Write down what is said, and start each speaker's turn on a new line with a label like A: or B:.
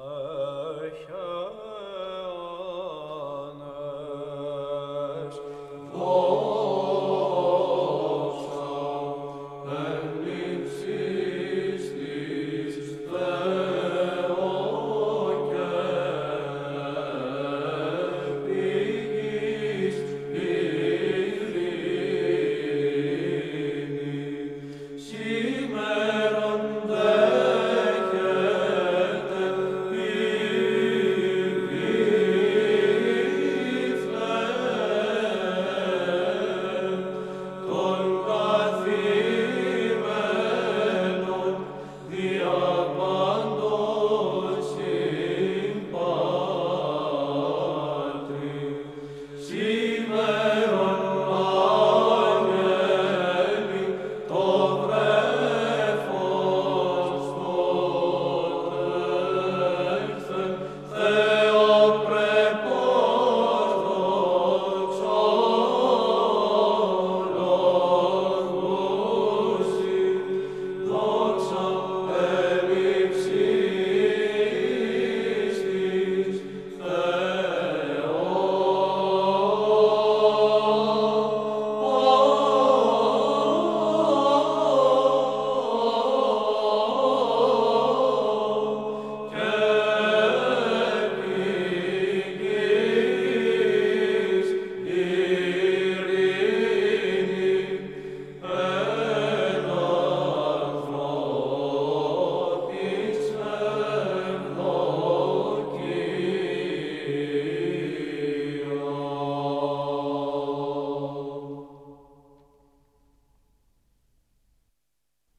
A: Oh.